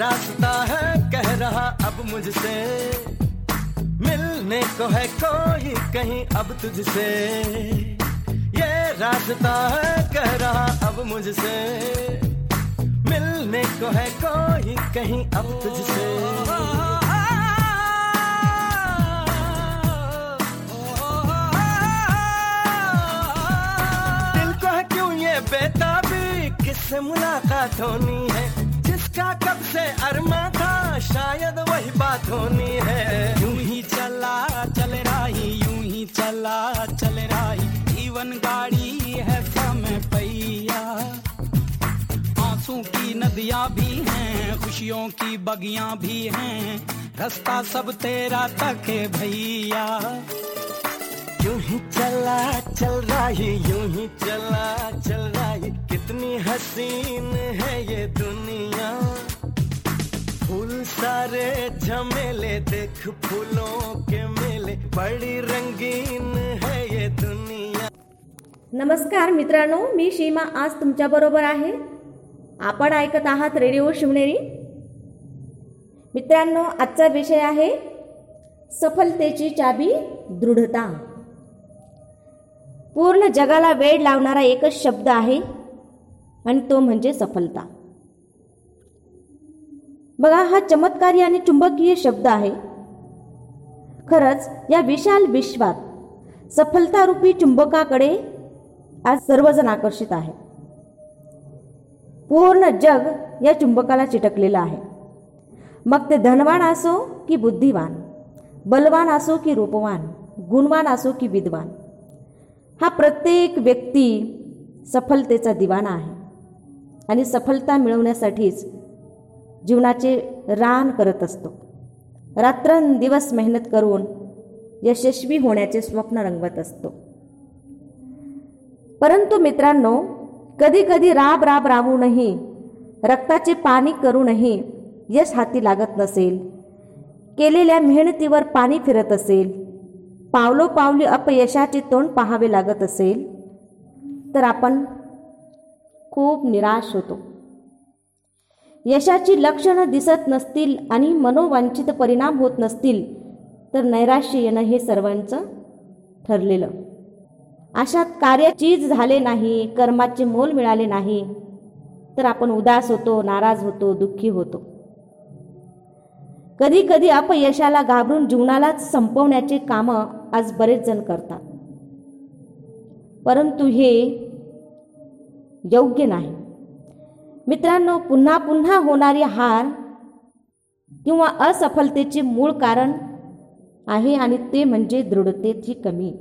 रास्ता है, कह रहा अब मुझसे। मिलने को है कोई, कहीं अब तुझसे। ये रास्ता है, कह रहा अब मुझसे। मिलने को है कोई, कहीं अब तुझसे। बेताबी? किससे मुलाकात होनी है? जिसका कब से अरमा था? शायद वही बात होनी है। यूँ ही चला, चल रही, यूँ ही चला, चल रही। जीवन गाड़ी है समय पैया आँसू की नदियाँ भी हैं, खुशियों की बगियाँ भी हैं। रास्ता सब तेरा तक भैया। ही चला चल रही यूं ही चला चल रही। कितनी हसीन है ये दुनिया। फूल सारे झमेले देख फूलों के मेले। बड़ी रंगीन है ये दुनिया। नमस्कार मित्रांनो मी सीमा आज तुमच्याबरोबर आहे. आपण ऐकत आहात रेडिओ शिवनेरी. मित्रांनो आजचा विषय आहे सफलतेची चाबी दृढता. पूर्ण जगाला वेळ लावणारा एकच शब्द आहे आणि तो म्हणजे सफलता. बघा हा चमत्कारी आणि चुंबकीय शब्द आहे. खरंच या विशाल विश्वात सफलतारूपी चुंबकाकडे आज सर्वजण आकर्षित आहे पूर्ण जग या चुंबकाला चिटकलेलं आहे. मग ते धनवान असो की बुद्धिवान बलवान असो की रूपवान गुणवान असो की विद्वान हा प्रत्येक व्यक्ती सफलतेचा दिवाणा आहे. आणि सफलता मिळवण्यासाठीच जीवनाचे रान करत असतो. रात्रंदिवस मेहनत करून यशस्वी होण्याचे स्वप्न रंगवत असतो. परंतु मित्रांनो कधी कधी राब राब राबूनही रक्ताचे पाणी करूनही यश हाती लागत नसेल केलेल्या मेहनतीवर पाणी फिरत असेल पावलोपावली अपयशाचे तोंड पाहावे लागत असेल तर आपण खूप निराश होतो. यशाची लक्षणं दिसत नसतील आणि मनोवांछित परिणाम होत नसतील तर नैराश्य येणं हे सर्वांचं ठरलेलं. अशात कार्य चीज झाले नाही कर्माचे मोल मिळाले नाही तर आपण उदास होतो नाराज होतो दुःखी होतो. कधी कधी अपयशाला घाबरून जीवनालाच संपवण्याचे कामं आज बरेच जण करतात. परंतु हे योग्य नाही. मित्रांनो पुन्हा पुन्हा होणारी हार किंवा असफलतेचे मूळ कारण आहे आणि ते म्हणजे दृढतेची कमी.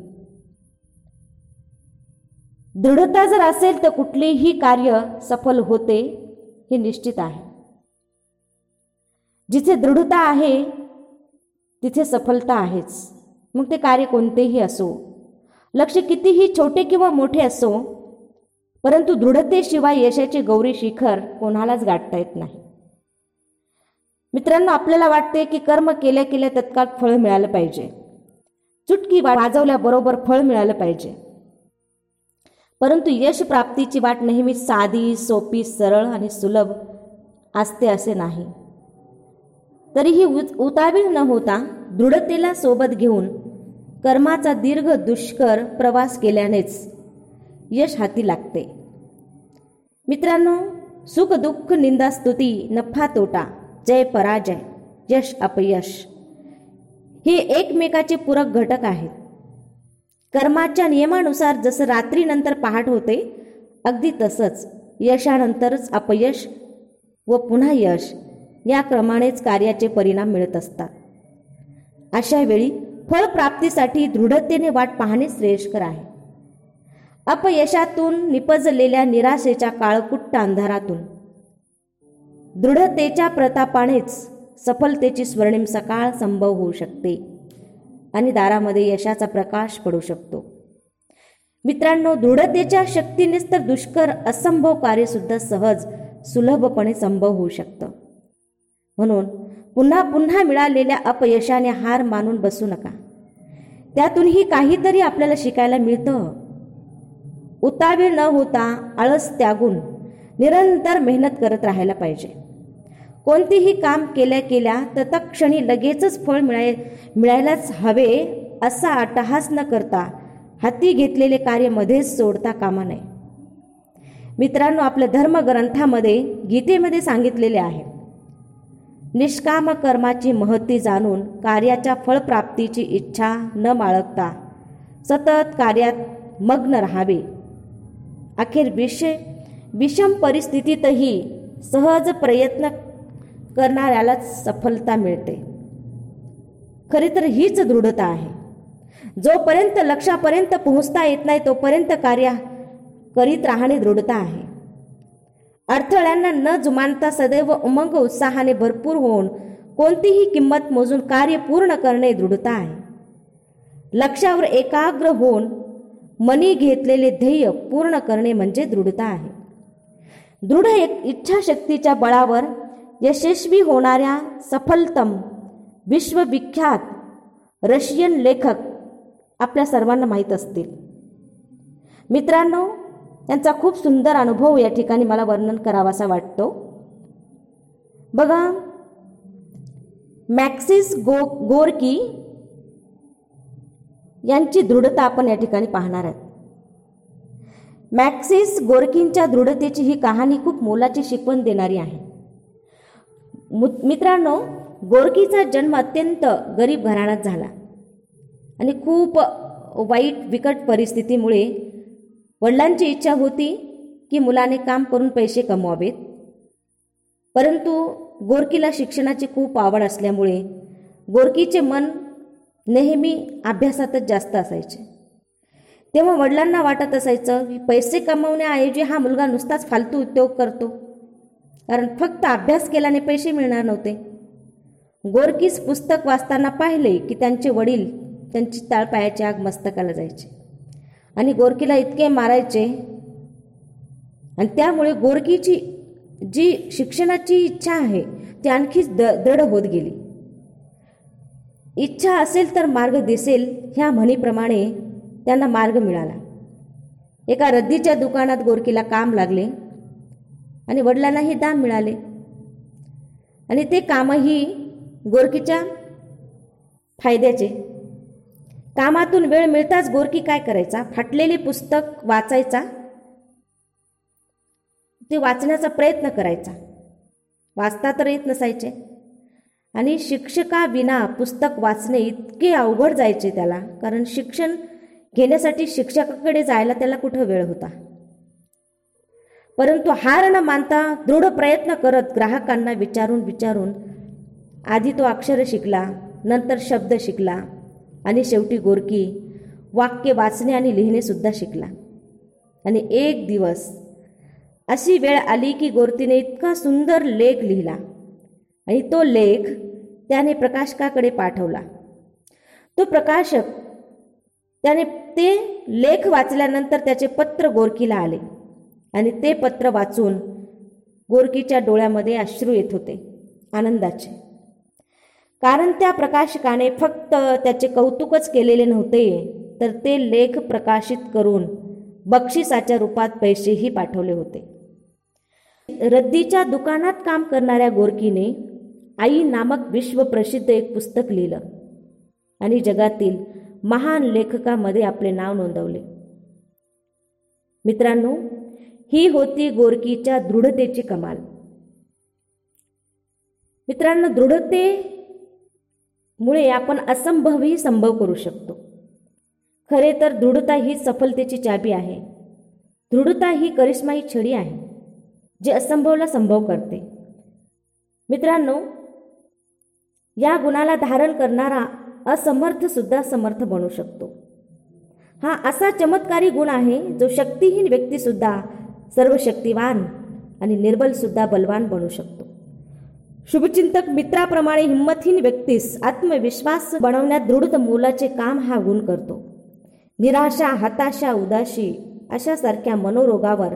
दृढता जर असेल तर कुठलेही कार्य सफल होते हे निश्चित आहे. जिथे दृढता आहे तिथे सफलता आहेच. मग ते कार्य कोणतेही असो लक्ष कितीही छोटे किंवा मोठे असो परंतु दृढतेशिवाय यशाचे गौरी शिखर कोणालाच गाठता येत नाही. मित्रांनो आपल्याला वाटते की कर्म केल्या केल्या तत्काळ फळ मिळालं पाहिजे. चुटकी वाजवल्याबरोबर फळ मिळालं पाहिजे. परंतु यश प्राप्तीची वाट नेहमी साधी सोपी सरळ आणि सुलभ असते असे नाही. तरीही उतावीळ न होता दृढतेला सोबत घेऊन कर्माचा दीर्घ दुष्कर प्रवास केल्यानेच यश हाती लागते. मित्रांनो सुख दुःख निंदा स्तुती नफा तोटा जय पराजय यश अपयश हे एकमेकाचे पूरक घटक आहेत. कर्माच्या नियमानुसार जसं रात्रीनंतर पहाट होते अगदी तसंच यशानंतरच अपयश व पुन्हा यश. या क्रमानेच कार्याचे परिणाम मिळत असतात. अशा वेळी फळप्राप्तीसाठी दृढतेने वाट पाहणे श्रेयस्कर आहे. अपयशातून निपजलेल्या निराशेच्या काळकुट्ट अंधारातून दृढतेच्या प्रतापानेच सफलतेची स्वर्णिम सकाळ संभव होऊ शकते आणि दारामध्ये यशाचा प्रकाश पडू शकतो. मित्रांनो दृढतेच्या शक्तीनेच तर दुष्कर असंभव कार्यसुद्धा सहज सुलभपणे संभव होऊ शकतं. म्हणून पुन्हा पुन्हा मिळालेल्या अपयशाने हार मानून बसू नका. त्यातूनही काहीतरी आपल्याला शिकायला मिळतं. उतावीळ न होता आळस त्यागून निरंतर मेहनत करत राहायला पाहिजे. कोणतेही काम केल्या केल्या तर तत्क्षणी लगेचच फळ मिळाय मिळायलाच हवे असा अट्टहास न करता हाती घेतलेले कार्य मध्येच सोडता कामा नये. मित्रांनो आपल्या धर्मग्रंथामध्ये गीतेमध्ये सांगितलेले आहे निष्काम कर्माची महती जाणून कार्याच्या फळप्राप्तीची इच्छा न बाळगता सतत कार्यात मग्न राहावे. अखेर विषय विषम परिस्थितीतही सहज प्रयत्न करणाऱ्यालाच सफलता मिळते. खरी तर हीच दृढता आहे. जोपर्यंत लक्षापर्यंत पोहोचता येत नाही तोपर्यंत कार्य करीत राहणे दृढता आहे. अडथळ्यांना न जुमानता सदैव उमंग उत्साहाने भरपूर होऊन कोणतीही किंमत मोजून कार्य पूर्ण करणे दृढता आहे. लक्षावर एकाग्र होऊन मनी घेतलेले ध्येय पूर्ण करणे म्हणजे दृढता आहे. दृढ एक इच्छाशक्तीच्या बळावर यशस्वी होणाऱ्या सफलतम विश्वविख्यात रशियन लेखक आपल्या सर्वांना माहीत असतील. मित्रांनो त्यांचा खूप सुंदर अनुभव या ठिकाणी मला वर्णन करावासा वाटतो. बघा मॅक्सिस गो गोरकी यांची दृढता आपण या ठिकाणी पाहणार आहोत. मॅक्सिस गोरकींच्या दृढतेची ही कहाणी खूप मोलाची शिकवण देणारी आहे. मित्रांनो गोरकीचा जन्म अत्यंत गरीब घराण्यात झाला आणि खूप वाईट बिकट परिस्थितीमुळे वडिलांची इच्छा होती की मुलाने काम करून पैसे कमवावेत. परंतु गोरकीला शिक्षणाची खूप आवड असल्यामुळे गोरकीचे मन नेहमी अभ्यासातच जास्त असायचे. तेव्हा वडिलांना वाटत असायचं की पैसे कमवण्याऐवजी हा मुलगा नुसताच फालतू उद्योग करतो. कारण फक्त अभ्यास केल्याने पैसे मिळणार नव्हते. गोरकीस पुस्तक वाचताना पाहिले की त्यांचे वडील त्यांची ताळपायाची आग मस्तकाला जायचे. आणि गोरकीला इतके मारायचे. आणि त्यामुळे गोरकीची जी शिक्षणाची इच्छा आहे ती आणखीच द दृढ होत गेली. इच्छा असेल तर मार्ग दिसेल ह्या म्हणीप्रमाणे त्यांना मार्ग मिळाला. एका रद्दीच्या दुकानात गोरकीला काम लागले आणि वडिलांनाही दाम मिळाले. आणि ते कामही गोरकीच्या फायद्याचे. कामातून वेळ मिळताच गोरकी काय करायचा? फाटलेले पुस्तक वाचायचा? ते वाचण्याचा प्रयत्न करायचा. वाचता तर येत नसायचे. आणि शिक्षकाविना पुस्तक वाचणे इतके अवघड जायचे त्याला. कारण शिक्षण घेण्यासाठी शिक्षकाकडे जायला त्याला कुठं वेळ होता? परंतु हार न मानता दृढ प्रयत्न करत ग्राहकांना विचारून विचारून आधी तो अक्षर शिकला नंतर शब्द शिकला आणि शेवटी गोरकी वाक्य वाचणे आणि लिहिणेसुद्धा शिकला. आणि एक दिवस अशी वेळ आली की गोरतीने इतका सुंदर लेख लिहिला. आणि तो लेख त्याने प्रकाशकाकडे पाठवला. तो प्रकाशक त्याने ते लेख वाचल्यानंतर त्याचे पत्र गोरकीला आले. आणि ते पत्र वाचून गोरकीच्या डोळ्यामध्ये अश्रू येत होते आनंदाचे. कारण त्या प्रकाशकाने फक्त त्याचे कौतुकच केलेले नव्हते तर ते लेख प्रकाशित करून बक्षिसाच्या रूपात पैसेही पाठवले होते. रद्दीच्या दुकानात काम करणाऱ्या गोरकीने आई नामक विश्वप्रसिद्ध एक पुस्तक लिहिलं आणि जगातील महान लेखकामध्ये आपले नाव नोंदवले. मित्रांनो ही होती गोरकीच्या दृढतेची कमाल. मित्रांनो दृढते मुळे आपण असंभवही संभव करू शकतो. खरे तर दृढता ही सफलतेची चाबी आहे. दृढता ही करिश्मा ही छडी आहे जे असंभवला संभव करते. मित्रांनो या गुणाला धारण करणारा असमर्थ सुद्धा समर्थ बनू शकतो. हा असा चमत्कारी गुण आहे जो शक्तिहीन व्यक्तीसुद्धा सर्व शक्तिवान आणि निर्बल सुद्धा बलवान बनू शकतो. शुभचिंतक मित्राप्रमाणे हिंमतहीन व्यक्तीस आत्मविश्वास बनवण्यात दृढ मोलाचे काम हा गुण करतो. निराशा हताशा उदाशी अशासारख्या मनोरोगावर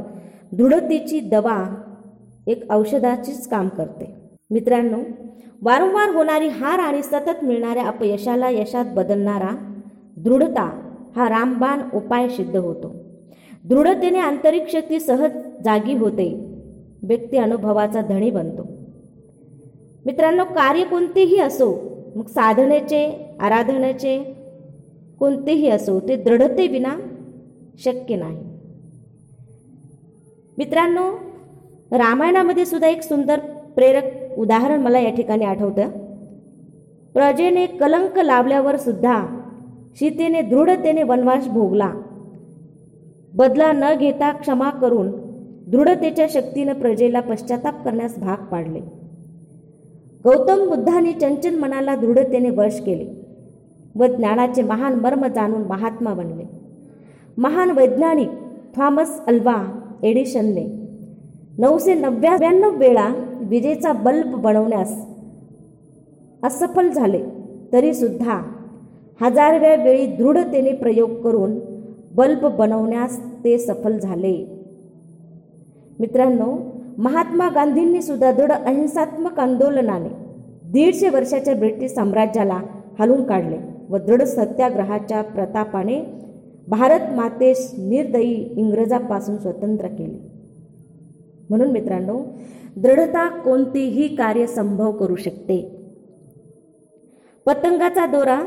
दृढतेची दवा एक औषधाचीच काम करते. मित्रांनो वारंवार होणारी हार आणि सतत मिळणाऱ्या अपयशाला यशात बदलणारा दृढता हा रामबाण उपाय सिद्ध होतो. दृढतेने आंतरिक शक्ती सहज जागी होते. व्यक्ती अनुभवाचा धणी बनतो. मित्रांनो कार्य कोणतेही असो मग साधनेचे आराधनेचे कोणतेही असो ते दृढतेविना शक्य नाही. मित्रांनो रामायणामध्ये सुद्धा एक सुंदर प्रेरक उदाहरण मला या ठिकाणी आठवतं. प्रजेने कलंक लावल्यावर सुद्धा सीतेने दृढतेने वनवास भोगला. बदला न घेता क्षमा करून दृढतेच्या शक्तीनं प्रजेला पश्चाताप करण्यास भाग पाडले. गौतम बुद्धाने चंचल मनाला दृढतेने वश केले व ज्ञानाचे महान मर्म जाणून महात्मा बनले. महान वैज्ञानिक थॉमस अल्वा एडिशनने नऊशे नव्याण्णव वेळा विजेचा बल्ब बनवण्यास असफल झाले. तरीसुद्धा हजारव्या वेळी दृढतेने प्रयोग करून बल्ब बनवण्यास ते सफल झाले. मित्रांनो महात्मा गांधींनी सुद्धा दृढ अहिंसात्मक आंदोलनाने दीडशे वर्षाच्या ब्रिटिश साम्राज्याला हलवून काढले व दृढ सत्याग्रहाच्या प्रतापाने भारत मातेस निर्दयी इंग्रजापासून स्वतंत्र केले. म्हणून मित्रांनो दृढता कोणतेही कार्य संभव करू शकते. पतंगाचा दोरा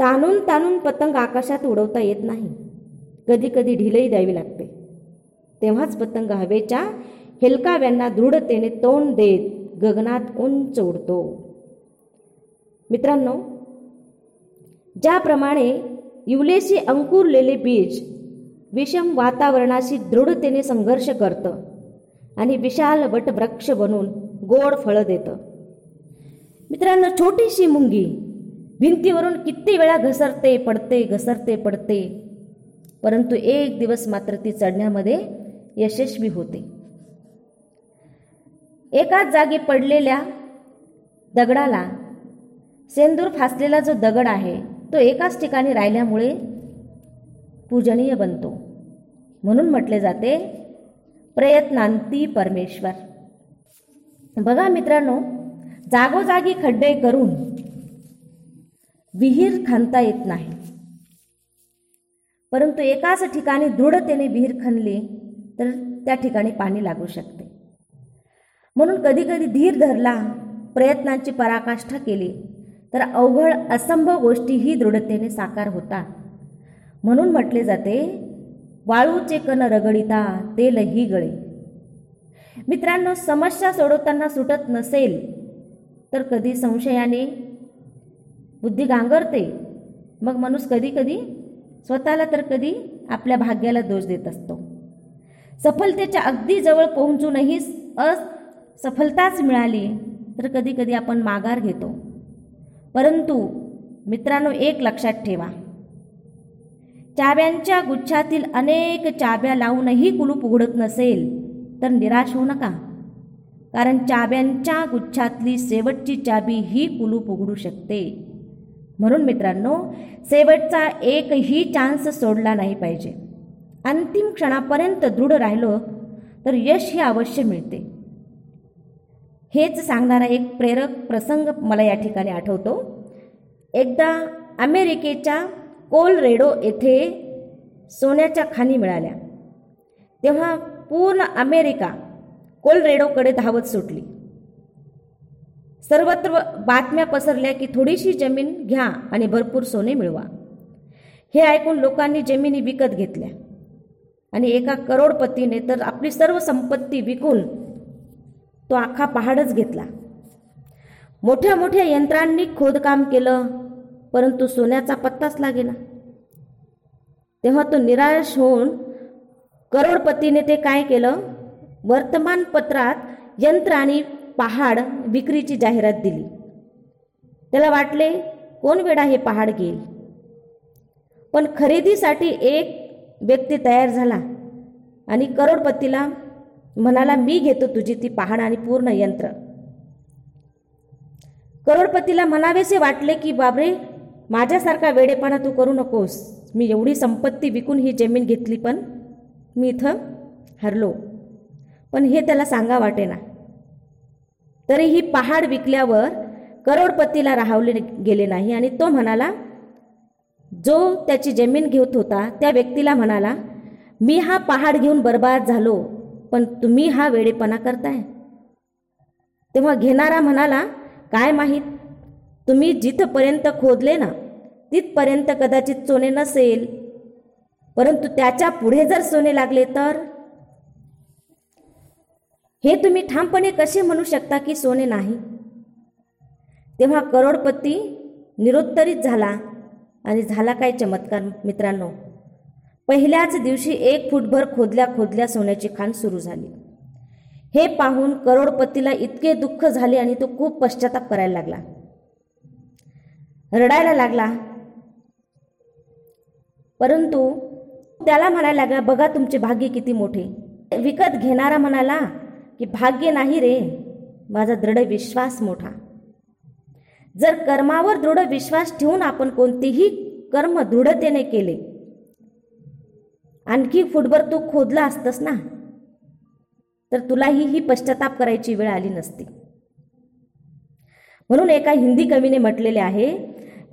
ताणून ताणून पतंग आकाशात उडवता येत नाही. कधी कधी ढिलही द्यावी लागते. तेव्हाच पतंग हवेच्या हेलकाव्यांना दृढतेने तोंड देत गगनात उंच उडतो मित्रांनो ज्याप्रमाणे युलेशी अंकुरलेले बीज विषम वातावरणाशी दृढतेने संघर्ष करतं आणि विशाल वटवृक्ष बनून गोड फळं देतं मित्रांनो छोटीशी मुंगी भिंतीवरून किती वेळा घसरते पडते घसरते पडते परंतु एक दिवस मात्र ती चढण्यामध्ये यशस्वी होते एकाच जागी पडलेल्या दगडाला सेंदूर फासलेला जो दगड आहे तो एकाच ठिकाणी राहिल्यामुळे पूजनीय बनतो. म्हणून म्हटले जाते प्रयत्नांती परमेश्वर. बघा मित्रांनो जागोजागी खड्डे करून विहीर खणता येत नाही. परंतु एकाच ठिकाणी दृढतेने विहीर खणली तर त्या ठिकाणी पाणी लागू शकते. म्हणून कधीकधी धीर धरला प्रयत्नांची पराकाष्ठा केली. तर अवघड असंभव गोष्टीही दृढतेने साकार होतात. म्हणून म्हटले जाते वाळूचे कण रगडिता तेलही गळे. मित्रांनो समस्या सोडवताना सुटत नसेल तर कधी संशयाने बुद्धी गांगरते. मग माणूस कधी कधी स्वतःला तर कधी आपल्या भाग्याला दोष देत असतो. सफलतेच्या अगदी जवळ पोहोचूनही अस सफलताच मिळाली तर कधीकधी आपण माघार घेतो. परंतु मित्रांनो एक लक्षात ठेवा. चाब्यांच्या गुच्छातील अनेक चाब्या लावूनही कुलूप उघडत नसेल तर निराश होऊ नका. कारण चाब्यांच्या गुच्छातली शेवटची चाबी ही कुलूप उघडू शकते. म्हणून मित्रांनो शेवटचा एकही चान्स सोडला नाही पाहिजे. अंतिम क्षणापर्यंत दृढ राहिलो तर यश हे अवश्य मिळते. हेच सांगणारा एक प्रेरक प्रसंग मला या ठिकाणी आठवतो. एकदा अमेरिकेच्या कोलरेडो येथे सोन्याच्या खाणी मिळाल्या. तेव्हा पूर्ण अमेरिका कोलरेडोकडे धावत सुटली. सर्वत्र बातम्या पसरल्या की थोडीशी जमीन घ्या आणि भरपूर सोने मिळवा. हे ऐकून लोकांनी जमिनी विकत घेतल्या. आणि एका करोडपतीने तर आपली सर्व संपत्ती विकून तो अख्खा पहाडच घेतला. मोठ्या मोठ्या यंत्रांनी खोदकाम केलं परंतु सोन्याचा पत्ताच लागेना. तेव्हा तो निराश होऊन करोडपतीने ते काय केलं? वर्तमानपत्रात यंत्र आणि पहाड विक्रीची जाहिरात दिली. त्याला वाटले कोण वेळा हे पहाड घेईल? पण खरेदीसाठी एक व्यक्ती तयार झाला आणि करोडपतीला म्हणाला मी घेतो तुझी ती पहाड आणि पूर्ण यंत्र. करोडपतीला म्हणावेसे वाटले की बाबरे माझ्यासारखा वेडेपणा तू करू नकोस. मी एवढी संपत्ती विकून ही जमीन घेतली पण मी इथं हरलो. पण हे त्याला सांगा वाटेना. तरी ही पहाड विकल्यावर करोडपतीला राहावले गेले नाही आणि तो म्हणाला जो त्याची जमीन घेत होता त्या व्यक्तीला म्हणाला मी हा पहाड घेऊन बर्बाद झालो. पण तुम्ही हा वेडेपणा करताय. तेव्हा घेणारा म्हणाला काय माहीत तुम्ही जिथपर्यंत खोदले ना तिथपर्यंत कदाचित सोने नसेल. परंतु त्याच्या पुढे जर सोने लागले तर? हे तुम्ही ठामपणे कसे म्हणू शकता की सोने नाही? तेव्हा करोडपती निरुत्तरित झाला आणि झाला काय चमत्कार मित्रांनो? पहिल्याच दिवशी एक फुटभर खोदल्या खोदल्या सोन्याची खाण सुरू झाली. हे पाहून करोडपतीला इतके दुःख झाले आणि तो खूप पश्चाताप करायला लागला. रडायला लागला. परंतु त्याला म्हणायला लागला बघा तुमचे भाग्य किती मोठे. विकत घेणारा म्हणाला की भाग्य नाही रे माझा दृढ विश्वास मोठा. जर कर्मावर दृढ विश्वास ठेवून आपण कोणतेही कर्म दृढतेने केले आणखी फुटभर तू खोदला असतस ना? तर तुलाही ही पश्चाताप करायची वेळ आली नसती. म्हणून एका हिंदी कवीने म्हटलेले आहे,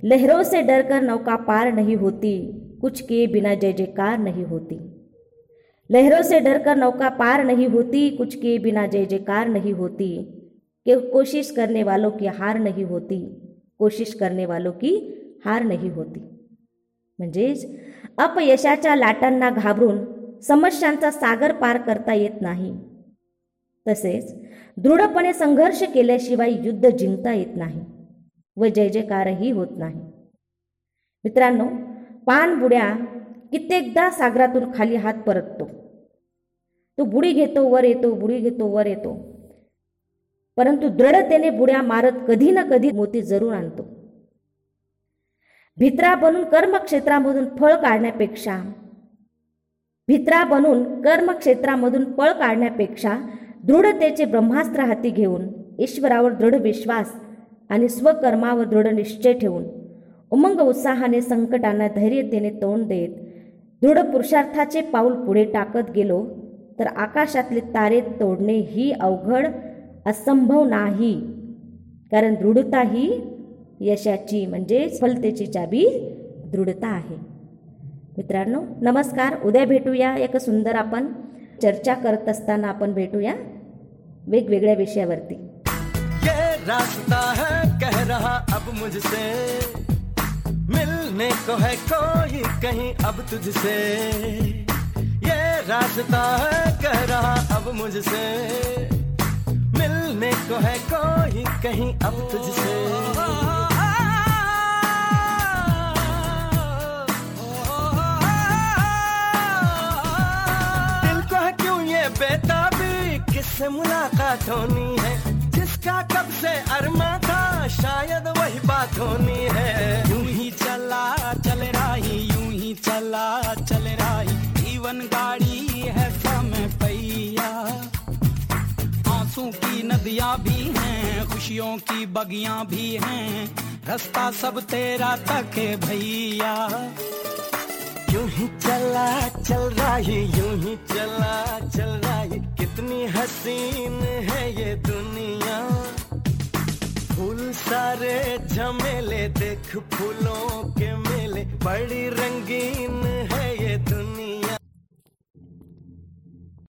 लहरों से डरकर नौका पार नहीं होती, कुछ किए बिना जय जयकार नहीं होती. लहरों से डरकर नौका पार नहीं होती, कुछ किए बिना जय जयकार नहीं होती, कि कोशिश करने वालों की हार नहीं होती, कोशिश करने वालों की हार नहीं होती। म्हणजेच अपयशाच्या लाटांना घाबरून समस्यांचा सागर पार करता येत नाही. तसेच दृढपणे संघर्ष केल्याशिवाय युद्ध जिंकता येत नाही व जय जयकारही होत नाही. मित्रांनो पाणबुड्या कित्येकदा सागरातून खाली हात परततो. तो बुडी घेतो वर येतो बुडी घेतो वर येतो. परंतु दृढतेने बुड्या मारत कधी ना कधी मोती जरूर आणतो. भित्रा बनून कर्मक्षेत्रामधून फळ काढण्यापेक्षा भित्रा बनून कर्मक्षेत्रामधून पळ काढण्यापेक्षा दृढतेचे ब्रह्मास्त्र हाती घेऊन ईश्वरावर दृढ विश्वास आणि स्वकर्मावर दृढ निश्चय ठेवून उमंग उत्साहाने संकटांना धैर्यतेने तोंड देत दृढ पुरुषार्थाचे पाऊल पुढे टाकत गेलो तर आकाशातले तारे तोडणे ही अवघड असंभव नाही. कारण दृढता ही यशाची म्हणजे सफलतेची चाबी दृढता आहे. मित्रांनो नमस्कार. उद्या भेटूया एक सुंदर आपण चर्चा करत असताना आपण भेटूया वेगवेगळ्या विषयावरती. ये रास्ता है कह रहा अब मुझसे। मिलने को है कोई कहीं अब तुझसे। ये रास्ता है कह रहा अब मुझसे। मिलने को है कोई कहीं अब तुझसे। बेताबी किससे मुलाकात होनी है? जिसका कब से अरमा था, शायद वही बात होनी है। यूँ ही चला, चल रही, यूँ ही चला, चल रही। जीवन गाड़ी है समय पैया आँसू की नदियाँ भी हैं, खुशियों की बगियाँ भी हैं। रास्ता सब तेरा तक भैया। यूँ ही चला, चल रहा है यूँ ही चला, चल रहा। है कितनी हसीन है ये दुनिया। फूल सारे झमेले देख फूलों के मेले। बड़ी रंगीन है ये दुनिया।